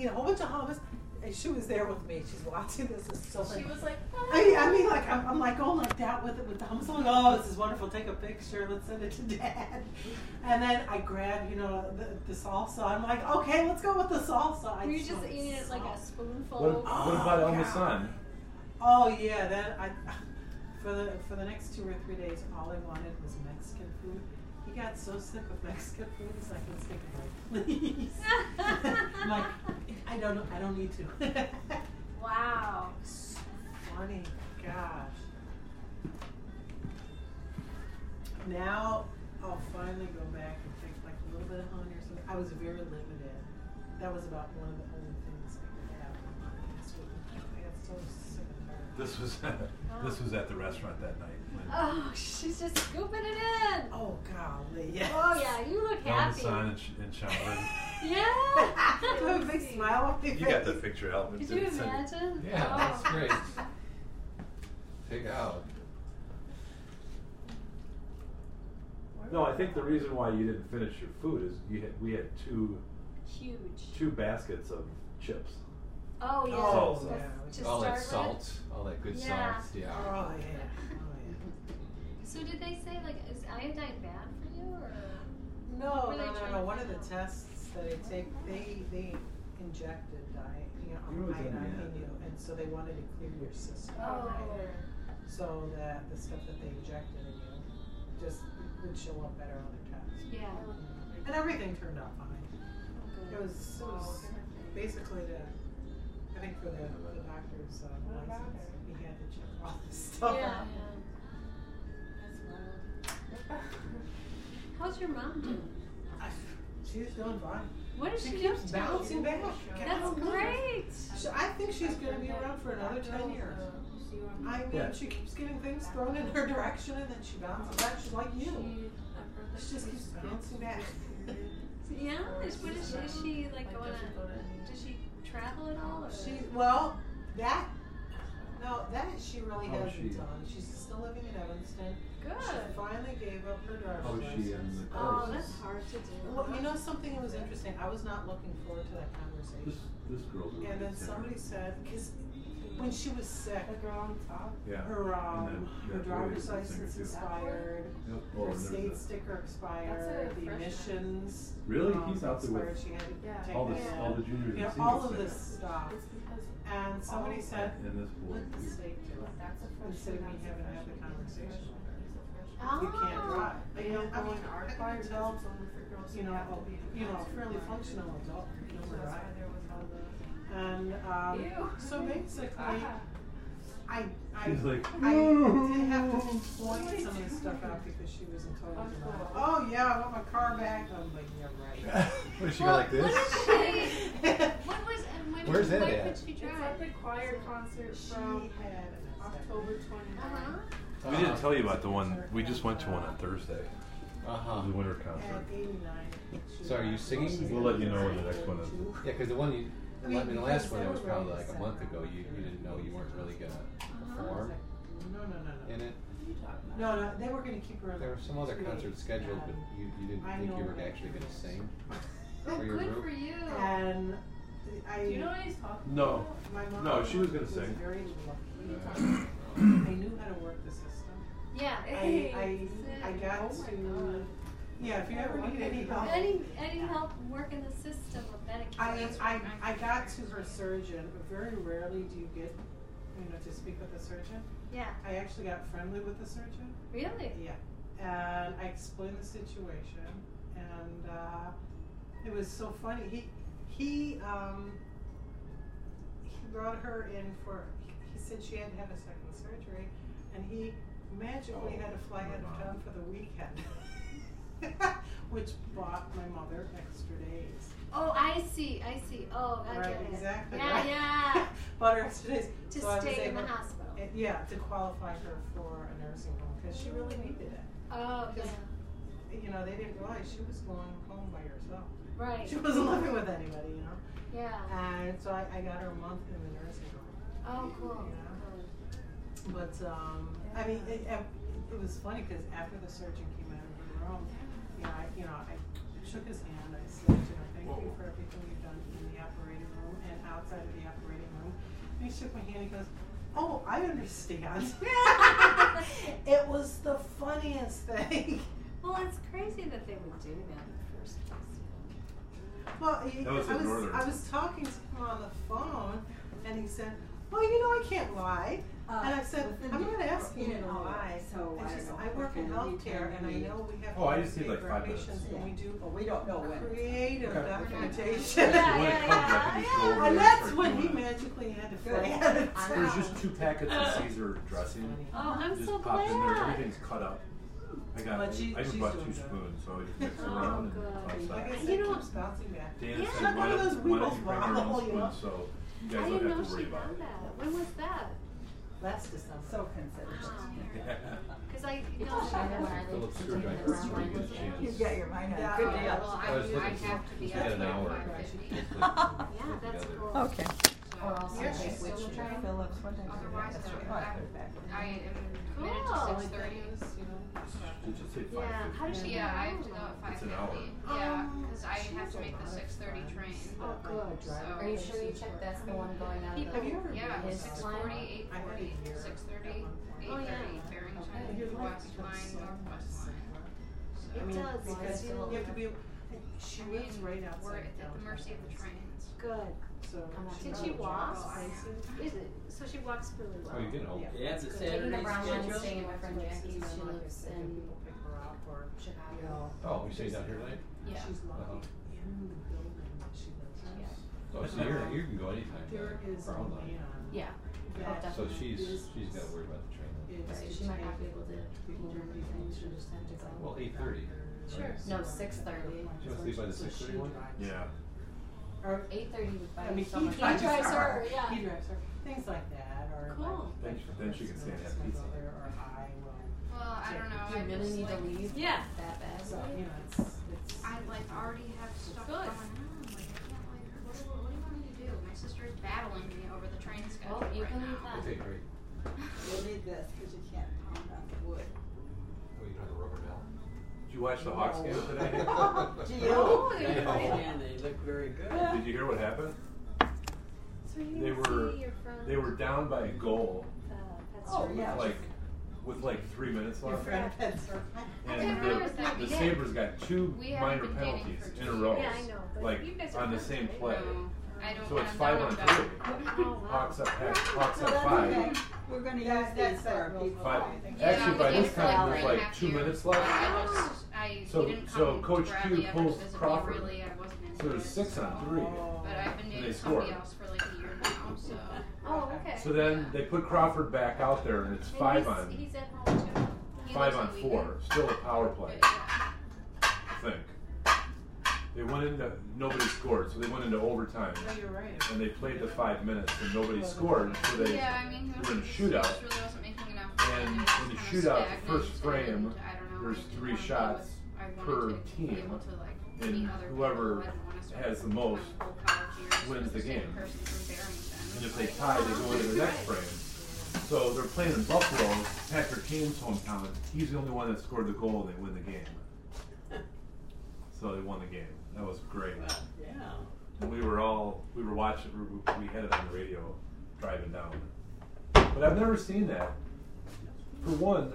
eat a whole bunch of hummus. And she was there with me. She's watching this. It's so funny. She was like, I, I mean, like I'm, I'm like going like that with it with the hummus. I'm like, oh, this is wonderful. Take a picture. Let's send it to dad. And then I grab, you know, the, the salsa. I'm like, okay, let's go with the salsa. I Were you just want eating it like a spoonful? What, what about Oh, El God. Masan? Oh yeah, oh, then I for the for the next two or three days, all I wanted was Mexican food. He got so sick of Mexican food, he's like, let's take a break, please. I'm like, I don't know, I don't need to. Wow. so funny, gosh. Now I'll finally go back and take like a little bit of honey or something. I was very limited. That was about one of the only things I could have on my last week. Oh, I got so sick and tired. This was this was at the restaurant that night. when Oh, she's just scooping it in. Oh golly, yes. Oh yeah, you look El happy. Masan and, Sh- and Shaolin. Yeah. Do I have a big smile on my face? You got the picture out. Did you imagine? Yeah, oh. that's great. Take out. No, I think the reason why you didn't finish your food is you had, we had two Huge. two baskets of chips. Oh yeah. Oh, Salsa. yeah. To all that start with? salt, all that good Yeah. salt. Yeah. Oh yeah. Oh So did they say like is iodine bad for you or? No, no, no, no. One of the tests that I take, they they injected di- you know, You was in iodine in you, and so they wanted to clear your system. Oh. right? So that the stuff that they injected in you just would show up better on the test. Yeah. And everything turned out fine. Good. It was, it was basically the, I think for the, for the doctor's uh, license, he had to check all this stuff Yeah. out. yeah. How's your mom doing? She's doing fine. What is She she, keeps up to? bouncing back. That's Oh, great. She, I think she's going to be around for another 10 years. I mean, Yeah. she keeps getting things thrown in her direction and then she bounces back. She's like you. She just keeps bouncing back. Yeah. Is, what is she? Is she like going on? Does she travel at all? Or? She, well, that, no, that she really How is hasn't she? done. She's still living in Evanston. She finally gave up her driver's How is she in license. the Oh, that's hard to do. Well, you know something that was interesting. I was not looking forward to that conversation. this girl's a And then good somebody said, because when she was sick, The girl on top. Yeah. her um, And then her driver's boy is a singer, license expired, Yep. Oh, her state a- sticker expired, the freshman. emissions. Really? um, He's out there with expired. She had to Yeah. take all the that all the juniors You know, and all of this it. stuff. It's And somebody said, And this boy. let the state do it. that's a freshman. Instead of me having to have the conversation You can't drive. They And, don't I go mean, in our I choir can because tell, it's only for girls you know, have to be in you know, concert fairly functional adult, you know, So where I why there was all the. And um, so basically, Ah. I, I, She's like, I did have to point some of the stuff out because she was in total Oh, Oh yeah, I want my car back. I'm like, yeah, right. what did she Well, like this? what is she? What was and when? Where's that when at? could she It's drive? at the choir concert she from had an October Uh 29th. huh. We didn't tell you about the one. We just went to one on Thursday. Uh huh. The winter concert. 89. So are you singing? We'll let you know when the next one is. Yeah, because the one you, I I mean, mean, the last one they that was probably like a month ago. You, you didn't know you weren't really gonna perform like, no, no, no, no. in it. No, no, they were going to keep her. There were some other concerts scheduled, but you, you didn't think you were actually gonna sing. Oh, For your good group? for you. And I. Do you know what he's talking No. about? My mom No, she was gonna sing. very lucky. I knew how to work the system. yeah. I, I, I got Oh to. God. Yeah, if you ever need any help. Any any help working the system of I, Medicaid? I, I got to her surgeon, but very rarely do you get, you know, to speak with the surgeon. Yeah. I actually got friendly with the surgeon. Really? Yeah. And I explained the situation, and uh, it was so funny. He, he, um, he brought her in for, he said she had to have a second surgery, and he magically had to oh fly out of town for the weekend. Which bought my mother extra days. Oh, I see. I see. Oh, I right, get it. exactly. Yeah, right. yeah. bought her extra days. To So stay in the hospital. Yeah, to qualify her for a nursing home because she really needed it. Oh, yeah. Because- You know, they didn't realize she was going home by herself. Right. She wasn't living with anybody, you know. Yeah. And so I, I got her a month in the nursing home. Oh, cool. Yeah. But um, I mean, it, it, it was funny because after the surgeon came out of the room, you know, I, you know, I shook his hand. I said, you know, thank you for everything you've done in the operating room And outside of the operating room. And he shook my hand. He goes, "Oh, I understand." it was the funniest thing. Well, it's crazy that they would do that in the first place. Well, he, was I was I was talking to him on the phone, and he said, "Well, you know, I can't lie." Uh, and I said, "I'm not asking you to lie." so I I just know I work in what kind of healthcare, and I know we have Oh, I to just need like five minutes. patients when we do Well, we don't know when. creative Okay. documentation. Yeah, When it yeah, yeah, you just go over And that's start when he magically had to Good. fly out There's just two packets of Caesar dressing. Oh, I'm just so pop in there. glad. Everything's cut up. I got. But she- I just she's bought two good. spoons, so I just mix it Oh, around and good. Like I that. said, You it know- keeps bouncing back. Dan Yeah. said, Like one of those why don't Weebles you bring your you know? spoons so you I didn't don't know have to she worry about done it. that. When was that? Last December. So considerate. Because I It's know a shame when I Phillips lived screwdriver in is the pretty good Round chance. You got your mind out. Yeah. a good Yeah. deal. Well, I I, was do- I looking have to be just at get an hour. five fifty. Yeah, that's Together. cool. Okay. Or else Yeah, I she's take still which trying. Phillips, what time is it? Otherwise, That's right. Oh, I I- put it back. I am committed Cool. to Only six thing you know, Did you say Yeah, how does she Yeah, I have to go at five It's an hour. fifty. Yeah, Um, because I have to make the six thirty train. Oh, good. So- Are you sure you checked that's the one going out of the? Have you ever Yeah, been six to forty, South? eight I had a forty, year six at thirty, one point. eight Oh, yeah. thirty, Barrington, And west line, northwest much line. simpler. It I mean, does, because you you have to be. She I lives right outside. We're at the downtown mercy of the trains. Good. So I'm not Did she walk? Is it, so she walks really well. Oh, you get old. Yeah. Yeah, it's a Good. Taking Saturday the brown line, schedule. staying with my friend Places Jackie, she like I lives in People pick her up or, you Chicago. know. Oh, you staying down here tonight? Yeah. She's lucky Uh-huh. in the building that she lives in. Oh, so you're, you can go anytime. There uh, a Brown line. man. Yeah. that So she's, is- she's gotta worry about the train then. is Right, to she might not be able to people eat or who anything, she'll just have to go. Well, eight thirty. Sure. No, 6:30. She wants to leave by the So six she thirty one? drives. Yeah. Or, Eight thirty would buy I mean, so he much. drives, drives her. her, yeah. He drives her. Things like that, or Cool. like. Then she- then she can stay and have my pizza. Or I will. Well, I don't know, Do you I really just need to leave Yeah. that bad? So you know, it's it's. I like already have stuff Good. going on, like, I can't like, what do, what do you want me to do? My sister is battling me over the train schedule Well, you right can leave that. Okay, great. You'll need this, cause you can't pound on the wood. Oh, you don't have a rubber bell? Did you watch the Hawks game today? Gee, Oh, you. yeah. Man, they look very good. Did you hear what happened? So you They were- see your friend, They were down by a goal uh, Oh, Store? yeah. like with like three minutes Your left. friend Pets her. I And the, realize that we the. Sabres got two minor penalties in a row. Yeah, I know, Like you guys on the same play. No, I don't, So it's five on three. Oh. Hawks up, Hawks up five. Okay. We're gonna use That- these that's for our that pizza. Five. Yeah, Actually, by this it for like time, there's and like two years. minutes left. I just, I, So- he didn't so come Coach to Q Bradley pulls visit me, Crawford. really, I wasn't into So there's six so- on three. But I've been And dating they somebody scored. else for like a year now, oh, so. Oh, okay. So then they put Crawford back out there, and it's And five he's, on He's at home too. He five lives on in four. Still a power play. But, yeah. I think. They went into nobody scored, so they went into overtime, No, you're right. and they played the five minutes, and nobody scored, so they Yeah, I mean, he were in a shootout. really wasn't making enough. And and in the shootout, the first frame, and I don't know, there's three wanna shots with- I wanted per to team, to, like, and whoever people. I didn't wanna start has the most whole college years wins the game. person from Barrington. And if they tie, they go into the next frame. So they're playing in Buffalo, Patrick Kane's hometown. He's the only one that scored the goal, and they win the game. So they won the game. That was great. Yeah. And we were all we were watching. We we had it on the radio driving down. But I've never seen that. For one,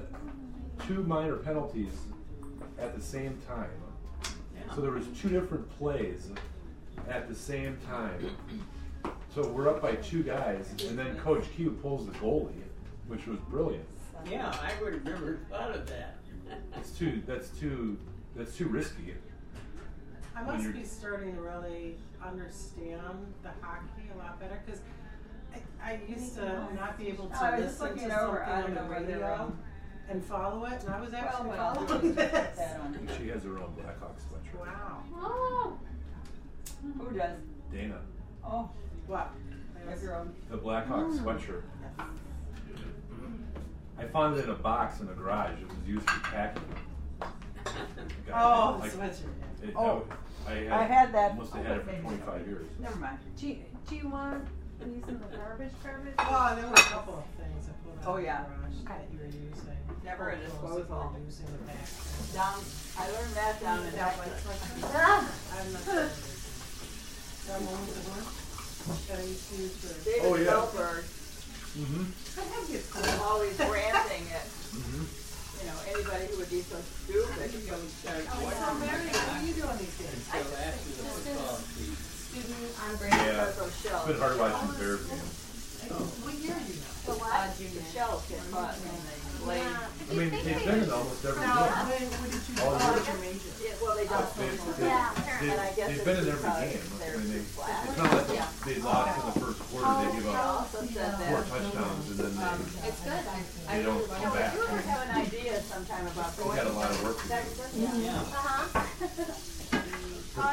two minor penalties at the same time. So there was two different plays at the same time. So we're up by two guys, and then Coach Q pulls the goalie, which was brilliant. Yeah, I would have never thought of that. It's too that's too that's too risky. I must be starting to really understand the hockey a lot better because I, I used to not be able to Oh, I was just listen to looking something over, on the radio and follow it, and I was actually what I'll following this. that. She has her own Blackhawks sweatshirt. Wow. Oh, Who does? Dana, Oh, What? you have your own. the Blackhawks mm. sweatshirt. Yes. I found it in a box in the garage. It was used for packing. Oh, sweatshirt. Oh. I, I, had, I had that. Must have had it for 25 years. Never mind. Do you, do you want these in the garbage garbage? Oh, there were a couple of things I pulled out Oh, of the garage Okay. that you were using. Never a disposal. Using the back. Down, I learned that down in that one. I'm not. Ah! That one was the one that I used to use for. David Oh, yeah. Mm-hmm. I have you. always ranting it. Mm-hmm you know, anybody who would be so stupid to go Oh, so Mary, what are you doing these days? I- after the football season. Student on Brandon Yeah. Rochelle. It's been hard watching Bear. Uh, can. I mean, they've been in almost every game. All. Yeah, well, they don't. They- they- Yeah. And I guess They've, been in it's every game. I mean, they, it's not like they- they lost in the first quarter, they give up four touchdowns and then they, It's good. They don't come back. you sometime about They had a lot of work to do. Yeah. Uh-huh.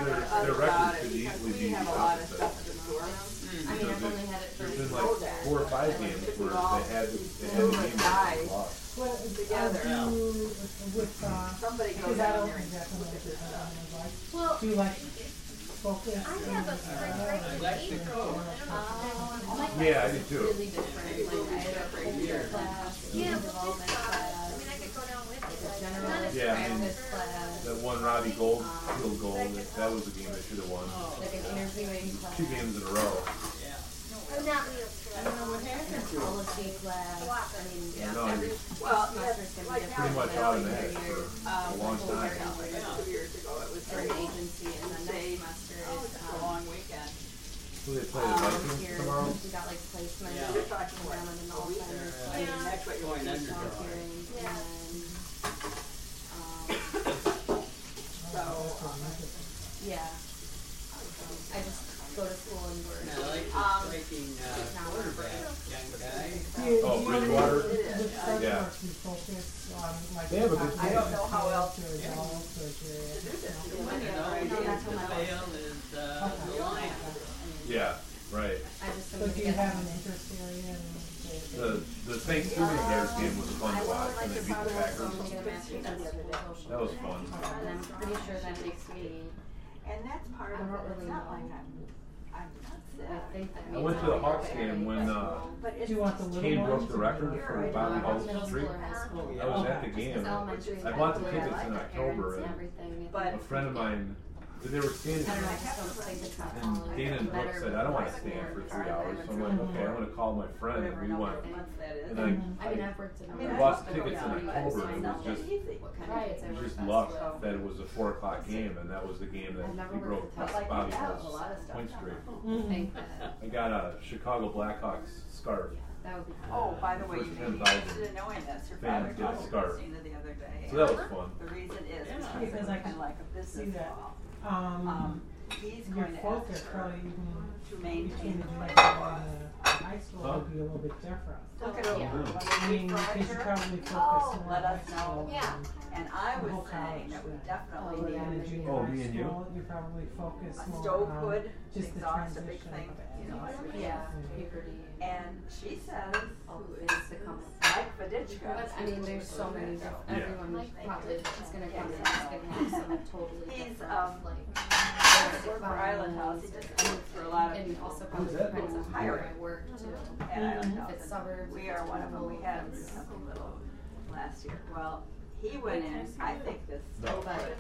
Their, their record could easily we be have a lot of stuff to do I mean, I've only had it for. Been like four or five games where they had, had a game lost. Well, together. Yeah. Somebody goes out there and at stuff. Well. Do you like focus? I have a spring break in Oh. Yeah, I do too. Yeah, general Yeah, I mean, um, That one Robbie Gould field goal, that, that was a game I should have won. Oh, like an interviewing Two class, games in a row. Oh, I don't know what happened policy class, I mean, Yeah. Well, pretty much out of that a uh, long time. Two years ago, it was An agency and then next semester is, oh, a um, long weekend. Who they play, the um, Vikings tomorrow? we got like placement. Yeah. We're talking like that's what you're going and Yeah. Yeah. I just go to school and work. No, like um, taking uh, quarterback, young guy. Oh, Bridgewater? Yeah. They have a good. I don't know how else to do uh, this. The one and only thing to fail is uh, the line. Yeah, right. So do you have an interest area in? Uh, the, the Thanksgiving Bears game was fun to watch when they beat the Packers. That was fun. And I'm pretty sure that makes me and that's part of it. It's uh, not like I'm, I not sick. That I went to the I'm Hawks game when, uh, Kane broke the record for Bobby Hull's street. I was at the game. I bought the tickets in October, and a friend of mine they were standing there. And Dana and Brooke said, I don't want to stand for three hours. So I'm like, okay, I'm going to call my friend and we went. And I, I, I bought tickets in October it was just, it was just luck that it was a four o'clock game and that was the game that we broke Bobby Hull's point streak. Mm-hmm. I got a Chicago Blackhawks scarf. Oh, by the way, you made me interested in knowing this. Your father told me the other day. So that was fun. The reason is because I can like a business. Um, um, going to focus probably even maintain the high school would be a little bit different. Look at. Yeah. I mean, should probably focus Oh, let us know. Yeah. And I was saying that we definitely oh, need Oh, me and you? you probably focus on just the exhaust, big thing, of you know, like- Yeah, and she says, "Who is the things. Mike I mean, there's so many. Everyone probably is gonna come in. It's gonna have some totally different um, like for Island House. It just, for a lot of And people. also probably that? depends on I work too. Mm-hmm. at Island If it's suburbs. We are one of them, we had him do something little last year. Well, he went in, I think this, No. But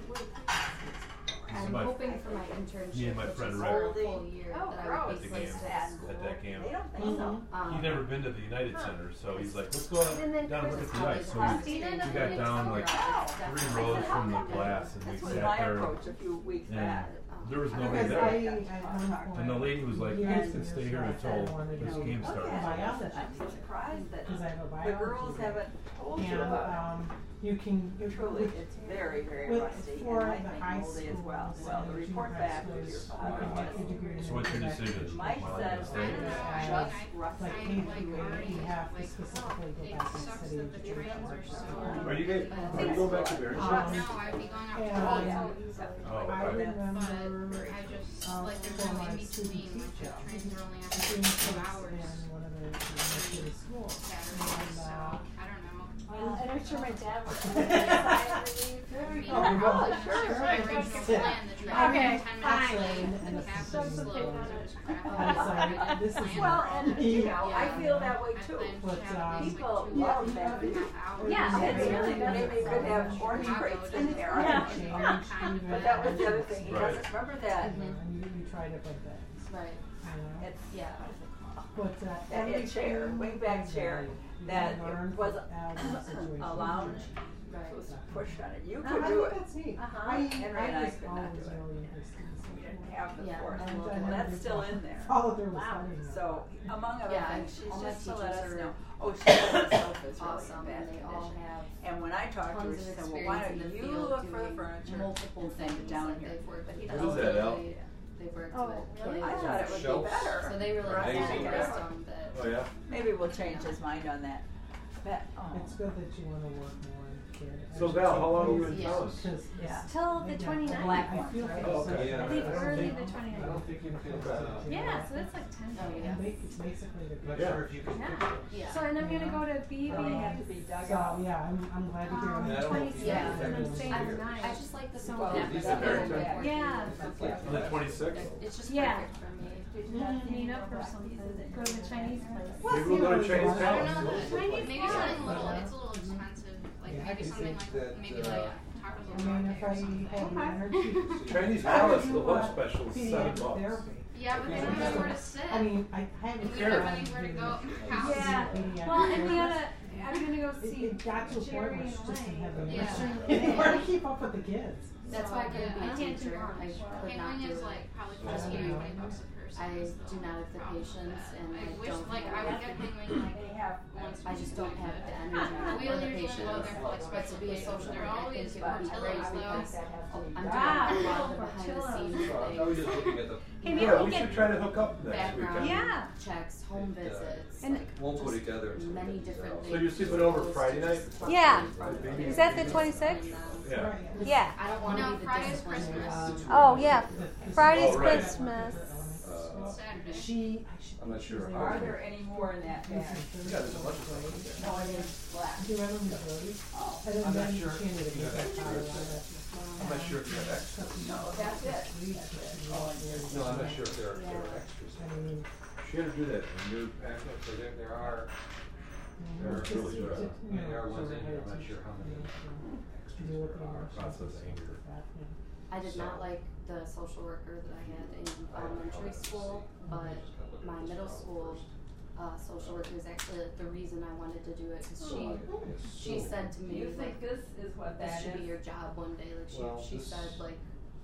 I'm hoping for my internship, me and my which friend is a year, Oh, that I gross. would be At the game. at school. That they don't think mm-hmm. so. Um, He'd never been to the United Center, so he's like, let's go And then down and look at the ice. So we, we got down like three rows from the glass and we That's what sat there. a few weeks back. There was nobody there. I, I and the lady was like, "You you can stay here until this game okay. starts. I'm surprised that the girls haven't told you about um, you can you truly it's very very with, rusty for and the high school as well So the report back with your father was so what's your decision Mike said it's just rusty like KPA you have to specifically go back to city to church are you are you going back to Barry? No I'd be going out to Trains are only on two mm-hmm. hours. Uh, I don't know. Uh, I'm sure my dad There we go. Oh, sure. Okay. and this is well, and you know, I feel that way too. But um, people love that. Yeah, it's really nice. Maybe they could have orange crates in yeah. but that was the other thing. He right. doesn't remember that. Mm-hmm. You tried it like that. Right. It's yeah. But uh, every it chair, wing back chair, that was a lounge. Right. It was pushed on it. You uh-huh. could do it. That's neat. Uh-huh. I, and right, I, I could not do it. Really we didn't have the yeah, force. And, and that's still in there. All of there was wow. So among other yeah, things, she's just to oh, let us know. Oh, she's. Awesome, in bad and they condition. And when I talked to her, tons she said, well, why don't you look for the furniture multiple and send it things down here? they've But he with. What is that, Al? They- They've worked Oh, with. really? I thought it would be better. So they really Right. have Amazing. wisdom that. Oh, yeah? Maybe we'll change his mind on that. But, oh. It's good that you wanna work more in kid. So Val, how long are you in Yeah. town? Yeah. Till the Again, 29th. Black I ones, feel right? for Oh, okay. I I think early think- the I don't think you could, uh, Yeah, so that's like 10 Oh, days. yeah. It's basically the. Not Yeah. sure if you could. Yeah. Yeah. So, and I'm gonna go to They have to be BB's. dug So, yeah, I'm, I'm glad to hear Um, that. I don't know if you Yeah. can and I'm staying the night. I just like the So- simple. Well, these that are very they good. work Yeah. with. On the twenty-sixth? It's just Yeah. perfect for me. Meet up or something. Go to the Chinese place. Maybe we'll go to Chinese I I don't know, maybe something little, it's a little expensive, like Yeah, I maybe can something think like, that, maybe uh, like I tacos mean, on if or I something. had the energy. Chinese Palace, the lunch special is seven Pediatric bucks. therapy. Yeah, but they don't know where to sit. I mean, I And haven't. we don't have anywhere to go. House. Yeah. Pediatric Well, and we therapist. gotta, I'm gonna go It, see it got to a point Jerry where and she just didn't have the Elaine. Yeah. energy anymore to keep up with the kids. That's why I couldn't be Yeah. a Can't do teacher. I lunch. could not Handling do is it. like probably I fifteen don't or know. twenty bucks a person. I do not have the patience and I I wish, don't like, I I would get handling like They have. once. I just don't have the energy or we the usually patience. go there for like But special to be a social They're always think it would be great Portillo's though. I'm doing Ah, a lot of the behind the scenes So I was things. just looking at the, Hey, maybe Yeah, we we should try to hook up next background weekend. Yeah. checks, home visits, And- like won't go together. many different so. things. So you're sleeping over Friday night? Yeah. Maybe- Is that the 26th? Yeah. Right. Yeah. I don't want to No, be the Friday's disciplinary. Christmas. Oh, yeah. Friday's Oh, right. Christmas. Uh, Saturday. She, I should I'm not sure she's Are in- there any more in that bag? Yeah, there's a bunch of stuff in there. No, it is black. Do you remember Missouri? Oh, And then, I'm not sure. she You got extras. I'm not sure if you have extras. no, that's it. No, I'm not sure if there are, there are extras. I mean, She had to do that in your packet. So there, there are, There are just- really good. just, I you mean, there are ones in here, I'm not sure how many extras there are. want, Processing. stuff like that, yeah. I did not like the social worker that I had in elementary school, but my middle school uh, social worker is actually the reason I wanted to do it because she she said to Do me you like think this is what this that should be is? your job one day. Like she Well, she this- said like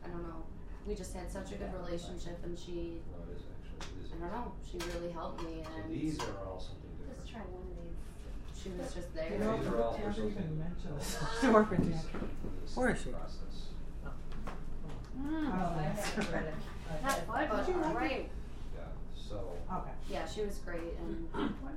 I don't know. We just had such a good relationship and she No, it is actually, it is. I don't know she really helped me So and these are all something Let's different. try one of these. she was just there. You know, These we are all for never even something. mentioned this. This work with is- Where is she? Process. Mm. Oh, I that's haven't read it. Not But bud, you like right. Yeah, so. Okay. Yeah, she was great and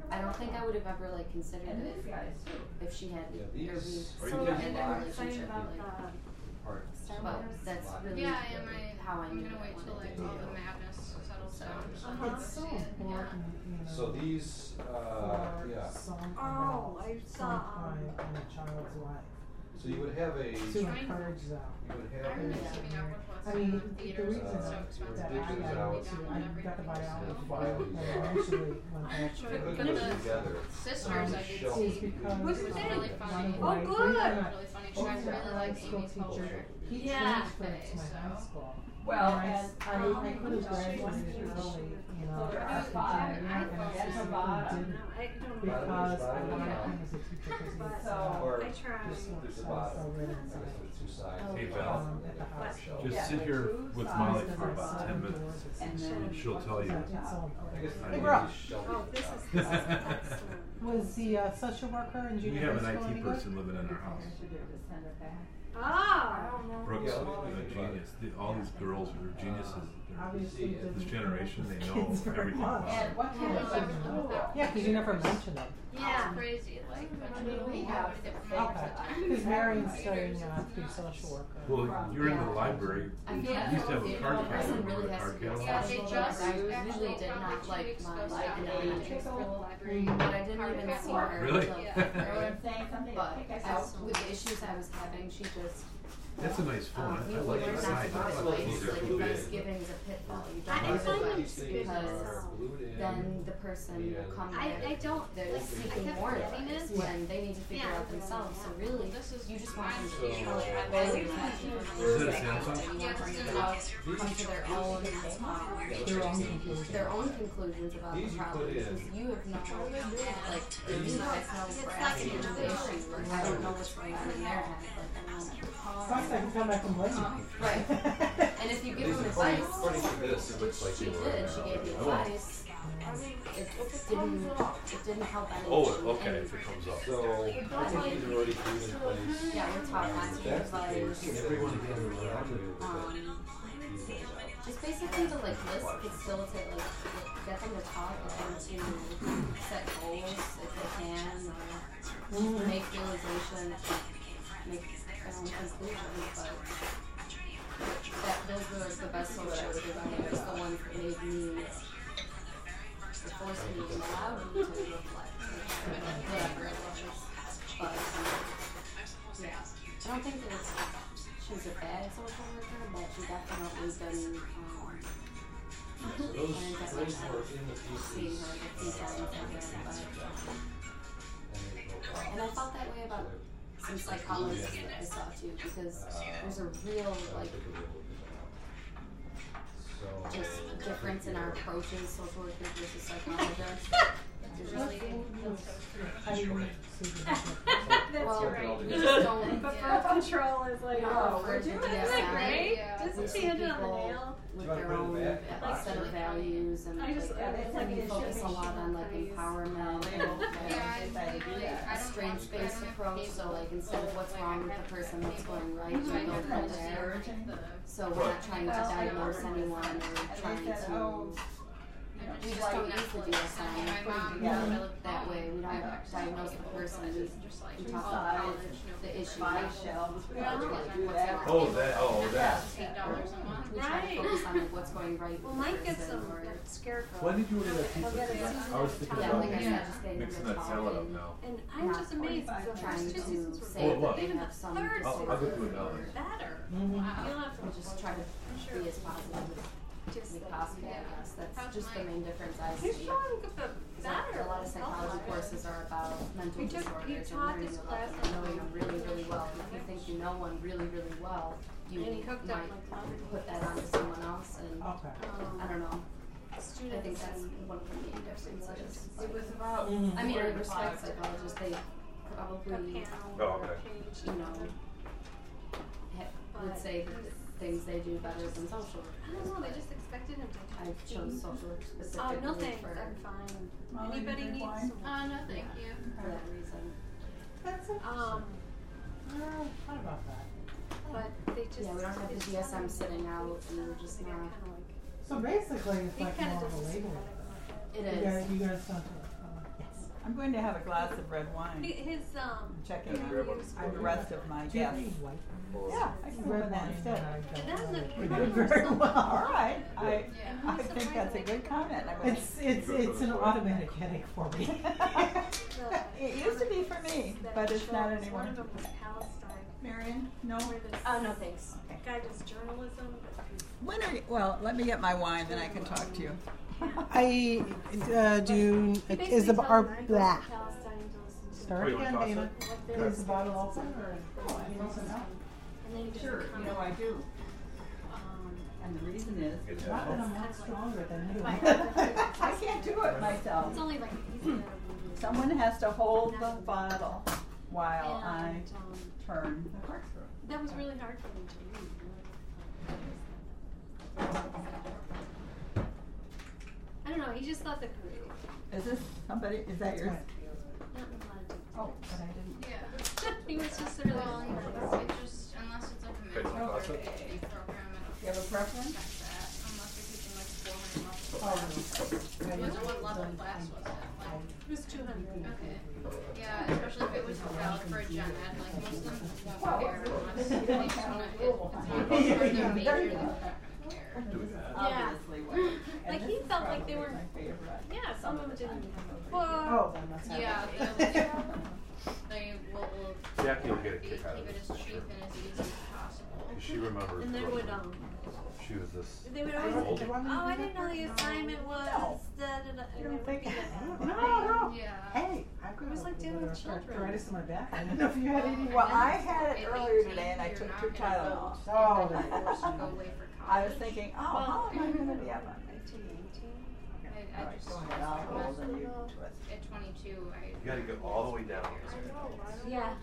I don't think I would have ever like considered And it this guy too. if she had Yeah, or we these- Are you So, taking and had then a we're excited relationship about like the Part. Star but Wars. that's really Yeah, and I, how I I'm knew gonna I wait till wanted like to all do the it. madness settles So- down. so I Uh-huh. can It's so see it, yeah. important, you know. So these, uh, for yeah, some Oh, I some saw, um, time in a child's life so you would have a, to you Trying- encourage them. would I'm have really a. keeping up with what's I mean, in the theaters, reason it's so uh, expensive, your I vision should is out. down to, on I everything. got the biology so. file, and eventually went back to it. Put One of those the together. sisters I did Shelf. see, Is because What's his was name? really funny. of Oh, my good. really funny, she Oh, was yeah, really like school Amy's teacher. culture. He Yeah. transferred to my high school. Well, And I, I, um, I could have graduated early, you know, So there are after five. and I At the simply bottom. didn't. No, I don't Because I bottom, wanted yeah. him as a teacher, because he's, So- Or I tried. There's, just there's a so- bottom. so rid There's inside. the two sides. Oh, Hey. Val. um, at the house. Shelf. Just Yeah, sit here with Molly for about seven ten minutes. And then And she'll tell you. I guess Hey, maybe Brooke. these shelf Oh, this is, this is excellent. Was the uh, social worker in We junior have an high school IT any person living in our house. to do to send it back. Ah. Brooks Yeah, is let me a genius. The- All these girls are geniuses. They're- Obviously, This generation, they know everything about And what Yeah, kind no, of I remember school? that. Yeah, because you never mentioned them. Yeah. It's crazy, like, but we we have have different Okay, minds. because Marion's studying uh, to be social worker. Well, you're in the Yeah. library. I We feel like used to have a if card one person catalog. really Remember the has card to be catalog? Yeah, they social, just like, I usually actually did probably not two like weeks my ago life in stopped elementary at school. the library. But I didn't Hard even see catalog. her Really? until Yeah. fifth They grade. were saying something to But pick us as out. with the issues I was having, she just That's a nice phone. Um, I, I like the not side. to I give like advice, these are like glued in. Thanksgiving is a pitfall. You I- I don't give find them because then the person will come I. I don't, They're like, seeking kept more forgetting advice it. when they need to figure Yeah. out themselves. So really, This is you just want them to be really I Is it a Samsung? You want them to out, come to their own, um, Their own conclusion. their own conclusions about the you problem. in. Because you have no, like, you guys know veracity of the issue. I don't know what's going on in their head. Like, I don't Plus, I can come back and blame you. Right. And if you give them advice, according to this, it looks like she did. She gave me uh, advice. It didn't. It didn't help anything. Oh, okay. If it comes up. So, these are already put in place. yeah, we're taught not to give That's the advice. Everyone again will to. Um, just basically to like list, facilitate, like get them to talk, get them to set goals if they can, or mm-hmm. make realization, make conclusions. But that those were the best social workers I had. Just the ones that made me, that forced me and allowed me to reflect, whatever it was. But um, yeah, I don't think it was she was a bad social worker, but she definitely been um, those, I those guess were in the seeing pieces. her with these guys and but and I felt that way about some psychologists that I saw too, because there's a real like just difference in our approaches, social workers versus psychologists. That's well, right. we just don't But birth control is like, oh, we're doing it, right? Doesn't she hit it on the nail? with their own uh, set of values and I like, just- yeah, it's like we focus a lot on like empowerment and Yeah, like, a strengths-based approach. So like instead of what's wrong with the person, what's going right, Mhm. go from there. So we're not trying to diagnose anyone or trying to. We just don't use the DSM My mom, Yeah. that way. We don't diagnose the person. We, just like, talk Size, about the issue. Five shelves, we have to do Yeah. that. Oh, that. Oh, that. Eight dollars a month. We try to Right. focus on like what's going right Well, Mike gets person some or. scarecrow. When did you order that pizza? I'll get it. Was thinking Yeah, about Yeah. just mixing that salad up now. And I'm not just amazed, the trying two to seasons were say Oh, good, what? but even the have some- third I'll- I'll get to it season now. was better. Mhm. You don't have to just try to be as positive as just we like, possibly yeah. can. That's How's just the main difference I He's see. showing the Is that a lot of psychology courses are about mental We took- disorders and taught learning this class and knowing them really, really well. And if you think you know one really, really well, you And he hooked up might put that onto someone else and Okay. I don't know. I think that's one of the main differences. It was about. Mhm. I mean, I respect psychologists, they probably, Oh, okay. you know, ha- would say that the things they do better than social workers. I don't know, they just expected him to. I chose social work Oh, specifically no thanks, for, I'm fine. Molly, Anybody you drink needs wine? some? Uh, no, thank you. for that reason. That's interesting. Um, Oh, thought about that. but they just. Yeah, we don't have the it's DSM kinda- sitting out and we're just They got not, kinda like- So basically, it's He like kinda more of a does this label. systematic like it You is. guys, you guys don't, uh, yes. I'm going to have a glass of red wine. He- His, um. Checking on grab he one. was- on the rest of my Do you have guests. Yeah, I can Red open that wine, instead. It doesn't- We did very well. All right, I, Yeah. I think that's a good comment. I will- It's, it's, it's an automatic headache for me. It used to be for me, but it's not anymore. One of them was Palestine, Marion, no? where this. Oh, no, thanks. Okay. Guy does journalism, When are you, well, let me get my wine, then I can talk to you. I uh, do, He is basically the tells bar, them I go to blah. Palestine to listen to Start Oh, you wanna again, Dana. it? what they're Is the bottle open or? Oh, I want some now. And then he does Sure, you know. I do. Um, And the reason is, Get Not that that. I'm not stronger than you. I can't do it myself. It's only like a piece of. Someone has to hold the bottle while I um, turn the corkscrew. that was really hard for me to read. I don't know, he just thought that, Is this somebody, is that yours? not in a lot of detail. Oh, but I didn't. Yeah. He was just sort of Well, like. it just, unless it's like a Okay, mental toss it. therapy program, You have a preference? that, unless they're teaching like four hundred levels of Oh, class. no. Was it what level class was it? Like, It was two hundred. okay. Yeah, especially if it was valid for a gen ed, like most of them won't care unless they just wanna, if it's not part of their major, they won't care. Do that. Yeah. Obviously wasn't. Like, he felt like they were- my favorite. Yeah, some of them didn't. Well, Well, Oh, then that's. Yeah, they'll, they will, will Jackie will get a be, kick out of keep it as cheap sure. and as easy as possible. She remembers. And they would, um, She was this. they would always, old. oh, I didn't know the assignment was da da da. You don't think? No, No, no. Yeah. Hey, I've got It was like a dealing with little children. arthritis in my back. I don't know if you had any. Well, I had it earlier today and I took two gonna Tylenol. Oh, you're there not you forced to go. go away for I was thinking, oh, how am I gonna be up on I, I Alright, just, go ahead, I'll hold and you twist. at twenty-two, I. You gotta go all the way down. Yeah.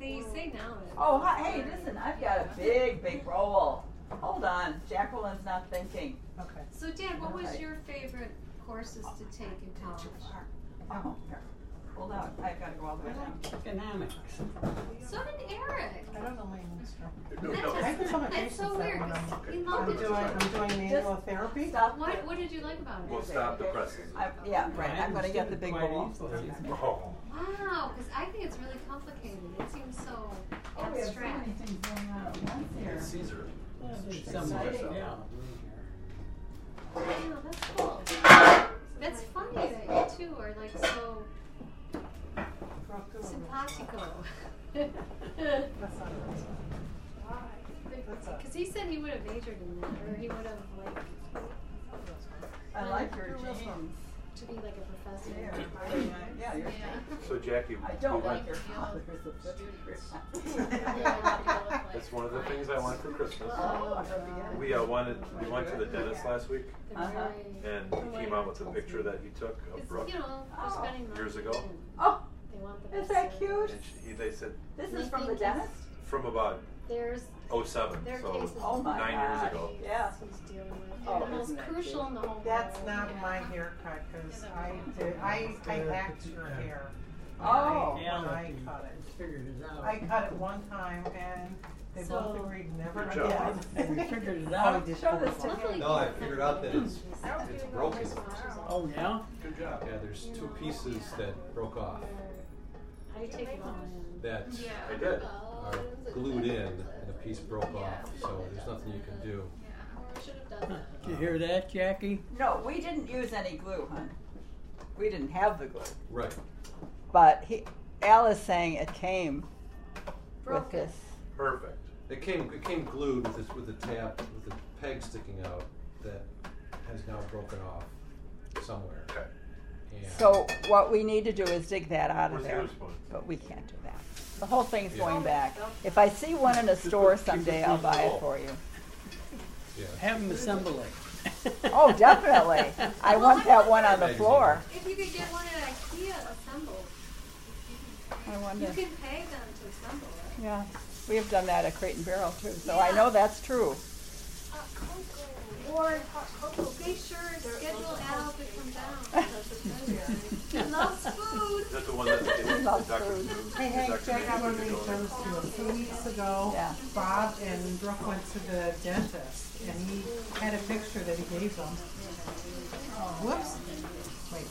They say now. that- Oh, hi, hey, listen, I've got a big, big roll. Hold on, Jacqueline's not thinking. Okay. So Dad, what was Okay. your favorite courses to take in college? Oh, here, hold on, I've gotta go all the way down. Economics. So did Eric. I don't know my English. No, That's, no. I have to tell my that's patients so that weird. when I'm- 'cause he I'm it. doing, I'm doing manual therapy. Stop. What, what did you like about it? We'll stop the presses. I, yeah, right, I'm gonna get the big Quite roll. easily. Oh. Wow, because I think it's really complicated. It seems so Oh, we have so abstract. many things going on at once here. Caesar. Well, there's some, Exciting. yeah. Yeah, that's cool. That's funny that you two are like so simpatico. That's not it. That's a- Because he said he would have majored in that, or he would have like I like your jeans. to be like a professor. There, very nice. Yeah, you're. So Jackie, I don't we like your colors of That's one of the things I want for Christmas. Oh, We uh, wanted, we went to the dentist last week, Uh-huh. and he came out with a picture that he took of Brooke you know, Oh. years ago. Oh, They want the is best that service. cute? And she, they said This is from the think dentist? from about There's 07, their so cases Oh my nine years God. ago. Yeah. he's dealing with. Oh, the most isn't that crucial in the whole That's world. not Yeah. my haircut, cause I did, I, I hacked your hair. Oh. Yeah, When I cut it. Figured it out. I cut it one time and they both So- agreed never Good job. again. We figured it out. we Show this to both. him. No, I figured out that it's, it's broken. all this watches all Oh, yeah? Good job. Yeah, there's two pieces that broke off How do take it all in? that I did. are glued in and a piece broke off, so there's nothing you can do. I should have done that. Did you hear that, Jackie? No, we didn't use any glue, hon. We didn't have the glue. Right. But he, Al is saying it came with Broken. this. Perfect. It came, it came glued with this, with the tab, with the peg sticking out that has now broken off somewhere. Okay. And So what we need to do is dig that out of Where's there. other spoon? But we can't do that. The whole thing's Yeah. going back. If I see one in a store someday, I'll buy it for you. Yeah. Have them assemble it. Oh, definitely. I want that one on the floor. If you could get one at IKEA assembled, I you wonder. can pay them to assemble it. Yeah, we have done that at Crate and Barrel too, so I know that's true. Uh, Or make sure to schedule Al to come down. He loves food. Is that the one that's in Loves Dr. food. Seuss? Hey Hank, Dr. Jack, I want to would make go terms to you. A few weeks ago, Yeah. Bob and Brooke went to the dentist and he had a picture that he gave them. Oh, whoops. Wait.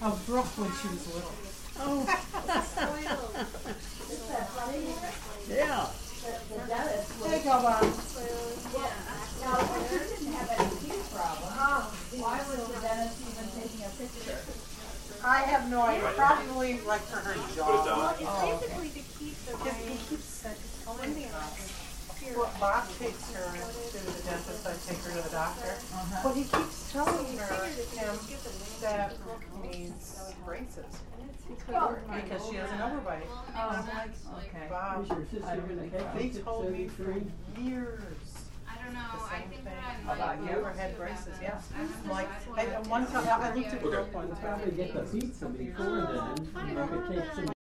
Of Brooke when she was little. Oh. yeah. There you go, Bob. Now, you didn't have any teeth problems. Why was the dentist even taking a picture? I have no idea. Probably like for her Put it jaw. down. It's basically to keep the Because he keeps saying, telling me Well, Bob takes her to the dentist, I take her to the doctor. But he keeps telling her, him, that Brooke needs braces. Because she has an overbite. Oh, okay. Bob, Is your sister gonna they told me for 73? years. I don't know, I think that I'm About like. you? Never had braces, yeah. I haven't I'm like, I, one time. I looked at Yeah. Brooke one Probably time. get the pizza before then. You don't could know some that.